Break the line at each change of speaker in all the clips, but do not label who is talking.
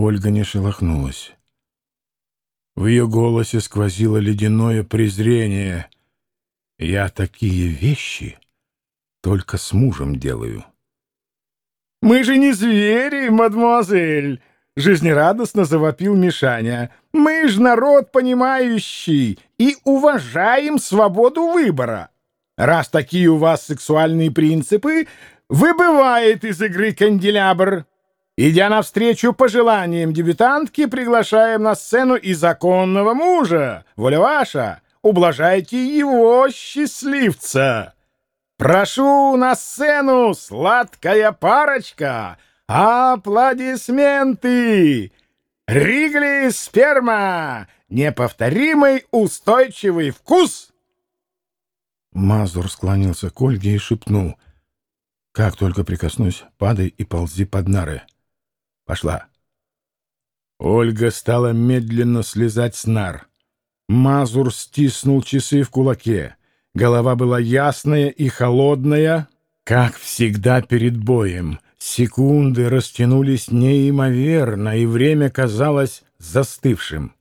Ольга не шелохнулась. В ее голосе сквозило ледяное презрение. «Я такие вещи только с мужем делаю».
«Мы же не звери, мадемуазель!» — жизнерадостно завопил Мишаня. «Мы ж народ понимающий и уважаем свободу выбора. Раз такие у вас сексуальные принципы, выбывает из игры канделябр». Идя навстречу пожеланиям дебютантки, приглашаем на сцену и законного мужа. Воля ваша, ублажайте его, счастливца. Прошу на сцену, сладкая парочка. Аплодисменты! Ригли сперма! Неповторимый устойчивый вкус!
Мазур склонился к Ольге и шепнул. «Как только прикоснусь, падай и ползи под нары». Пошла. Ольга стала медленно слезать с нар. Мазур стиснул часы в кулаке. Голова была ясная и холодная, как всегда перед боем. Секунды растянулись неимоверно, и время казалось застывшим.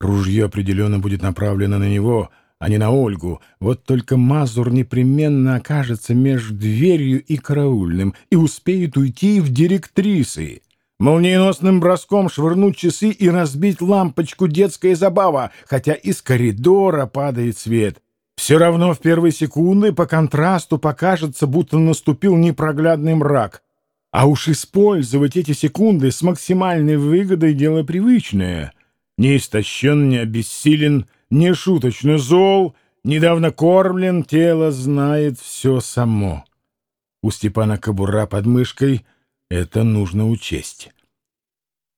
Ружье определенно будет направлено на него — а не на Ольгу. Вот только Мазур непременно окажется между дверью и караульным и успеет уйти в директрисы. Молниеносным броском швырнуть часы и разбить лампочку детская забава, хотя из коридора падает свет. Все равно в первые секунды по контрасту покажется, будто наступил непроглядный мрак. А уж использовать эти секунды с максимальной выгодой — дело привычное. Не истощен, не обессилен — не шуточно зол, недавно кормлен, тело знает все само. У Степана кобура под мышкой это нужно учесть.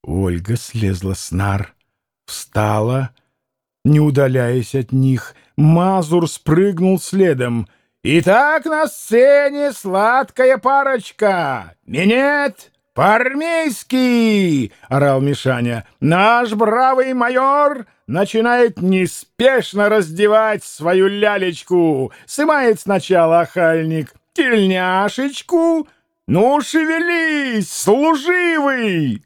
Ольга слезла с нар, встала, не удаляясь от них. Мазур спрыгнул следом. «Итак на сцене сладкая парочка! Минет!» «По-армейски!» — орал Мишаня. «Наш бравый майор начинает неспешно раздевать свою лялечку. Сымает сначала охальник тельняшечку. Ну, шевелись, служивый!»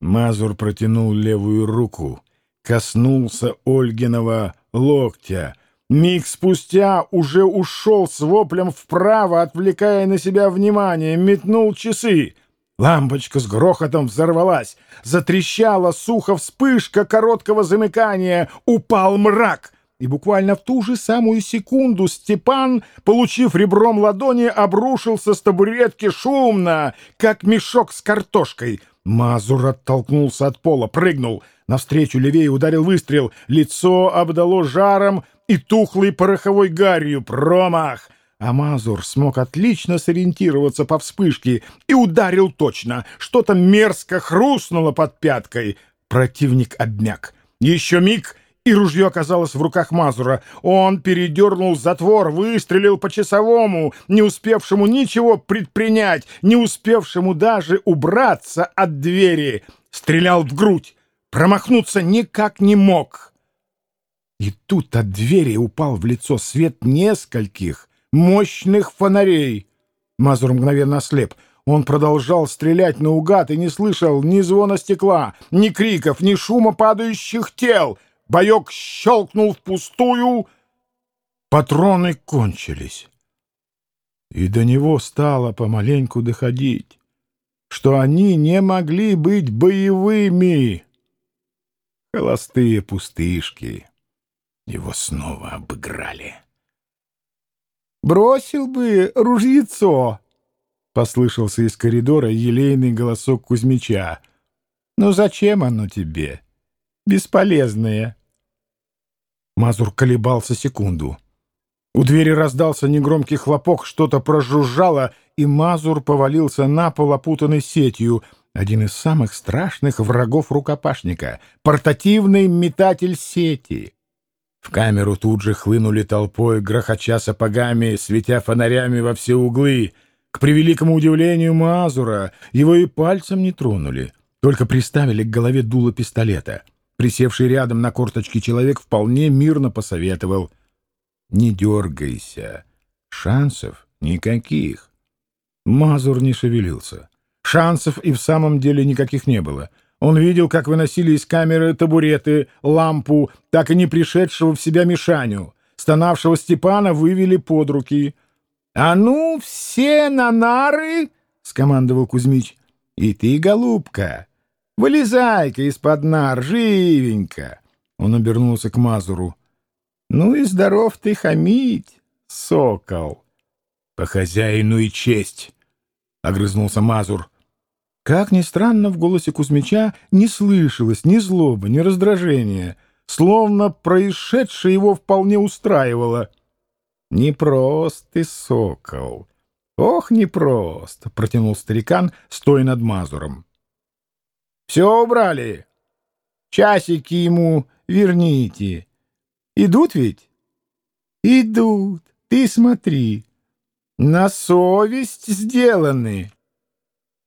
Мазур протянул левую руку, коснулся Ольгиного локтя — Миг спустя уже ушел с воплем вправо, отвлекая на себя внимание, метнул часы. Лампочка с грохотом взорвалась, затрещала сухо вспышка короткого замыкания, упал мрак. И буквально в ту же самую секунду Степан, получив ребром ладони, обрушился с табуретки шумно, как мешок с картошкой. Мазур оттолкнулся от пола, прыгнул. Навстречу левее ударил выстрел, лицо обдало жаром, и тухлой пороховой гарью. Промах! А Мазур смог отлично сориентироваться по вспышке и ударил точно. Что-то мерзко хрустнуло под пяткой. Противник обмяк. Еще миг, и ружье оказалось в руках Мазура. Он передернул затвор, выстрелил по часовому, не успевшему ничего предпринять, не успевшему даже убраться от двери. Стрелял в грудь. Промахнуться никак не мог. И тут от двери упал в лицо свет нескольких мощных фонарей. Мазур мгновенно ослеп. Он продолжал стрелять наугад и не слышал ни звона стекла, ни криков, ни шума падающих тел. Боек щелкнул впустую. Патроны кончились. И до него стало помаленьку доходить, что они не могли быть боевыми. Холостые пустышки. Его снова обыграли.
«Бросил бы ружьецо!» — послышался из коридора елейный голосок Кузьмича. «Ну зачем оно тебе? Бесполезное!»
Мазур колебался секунду. У двери раздался негромкий хлопок, что-то прожужжало, и Мазур повалился на пол, опутанный сетью. Один из самых страшных врагов рукопашника — портативный метатель сети. В камеру тут же хлынули толпой, грохоча сапогами, светя фонарями во все углы. К превеликому удивлению Мазура его и пальцем не тронули, только приставили к голове дуло пистолета. Присевший рядом на корточке человек вполне мирно посоветовал. «Не дергайся. Шансов никаких». Мазур не шевелился.
Шансов и в самом деле никаких не было. Он видел, как выносили из камеры табуреты, лампу, так и не пришедшего в себя Мишаню. Стонавшего Степана вывели под руки. «А ну, все на нары!» — скомандовал Кузьмич. «И ты, голубка, вылезай-ка из-под нар, живенько!» Он обернулся к Мазуру. «Ну и здоров ты хамить, сокол!»
«По хозяину и честь!» — огрызнулся Мазур.
Как ни странно, в голосе Кузьмича не слышалось ни злобы, ни раздражения, словно происшедшее его вполне устраивало. «Непрост ты, сокол! Ох, непрост!» — протянул старикан, стоя над Мазуром. «Все убрали! Часики ему верните! Идут ведь?» «Идут! Ты смотри! На совесть сделаны!»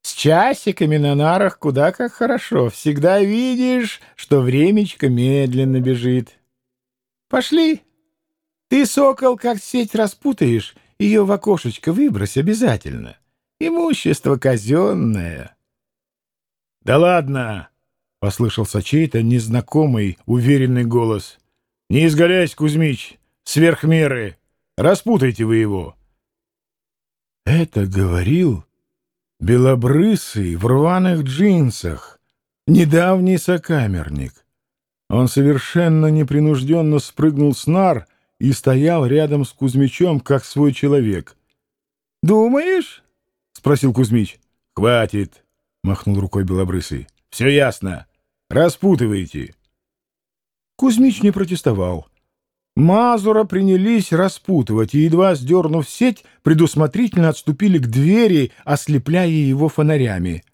С часиками на нарах куда как хорошо. Всегда видишь, что времечко медленно бежит. Пошли. Ты, сокол, как сеть распутаешь, ее в окошечко выбрось обязательно. Имущество казенное.
— Да ладно! — послышался чей-то незнакомый, уверенный голос. — Не изгаляйся, Кузьмич, сверх меры. Распутайте вы его. Это говорил белобрысый, в рваных джинсах, недавний сокамерник. Он совершенно непринужденно спрыгнул с нар и стоял рядом с Кузьмичом, как свой человек.
«Думаешь?» — спросил Кузьмич.
«Хватит!» — махнул рукой белобрысый. «Все ясно. Распутывайте!»
Кузьмич не протестовал. Мазура принялись распутывать, и, едва сдернув сеть, предусмотрительно отступили к двери, ослепляя его фонарями.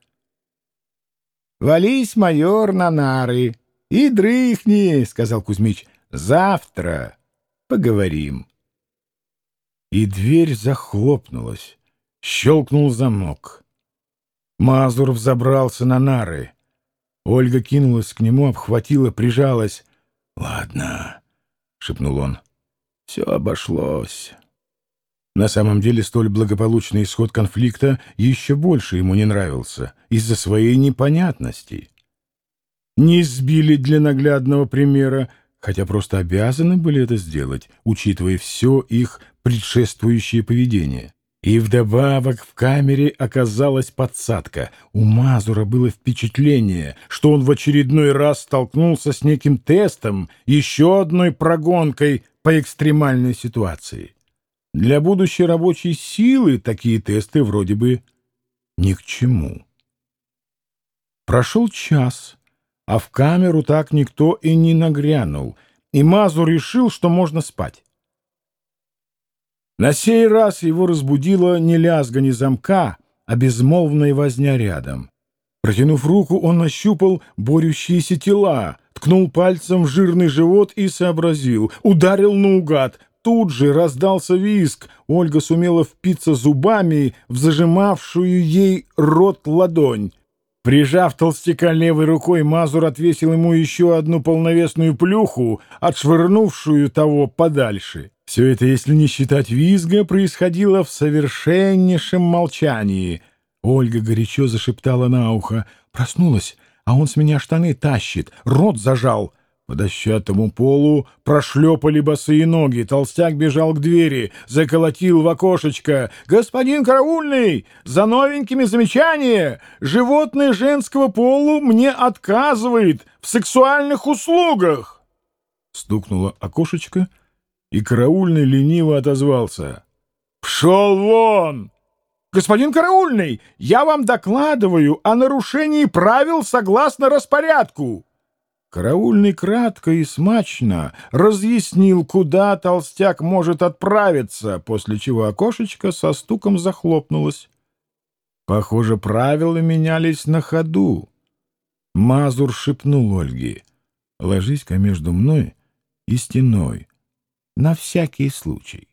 «Вались, майор, на нары и дрыхни», — сказал Кузьмич. «Завтра поговорим».
И дверь захлопнулась. Щелкнул замок. Мазур взобрался на нары. Ольга кинулась к нему, обхватила, прижалась. «Ладно» шепнул он. Все обошлось. На самом деле столь благополучный исход конфликта еще больше ему не нравился из-за своей непонятности. Не сбили для наглядного примера, хотя просто обязаны были это сделать, учитывая все их предшествующее поведение. И вдобавок в камере оказалась подсадка. У Мазура было впечатление, что он в очередной раз столкнулся с неким тестом, еще одной прогонкой по экстремальной ситуации. Для будущей рабочей силы такие тесты вроде бы ни к чему. Прошел час, а в камеру так никто и не нагрянул, и Мазур решил, что можно спать. На сей раз его разбудило не лязганье замка, а безмолвная возня рядом. Протянув руку, он нащупал борющиеся тела, ткнул пальцем в жирный живот и сообразил. Ударил наугад. Тут же раздался виск. Ольга сумела впиться зубами в зажимавшую ей рот ладонь. Прижав толстяка левой рукой, Мазур отвесил ему еще одну полновесную плюху, отшвырнувшую того подальше. Все это, если не считать визга, происходило в совершеннейшем молчании. Ольга горячо зашептала на ухо. Проснулась, а он с меня штаны тащит, рот зажал. По дощатому полу прошлепали босые ноги. Толстяк бежал к двери, заколотил в окошечко. «Господин караульный, за новенькими замечания! Животное женского полу мне отказывает в сексуальных услугах!» Стукнуло окошечко — и караульный лениво отозвался. «Пшел вон!» «Господин караульный, я вам докладываю о нарушении правил согласно распорядку!» Караульный кратко и смачно разъяснил, куда толстяк может отправиться, после чего окошечко со стуком захлопнулось. Похоже, правила менялись на ходу. Мазур шепнул Ольге. «Ложись-ка между мной и стеной, на всякий случай.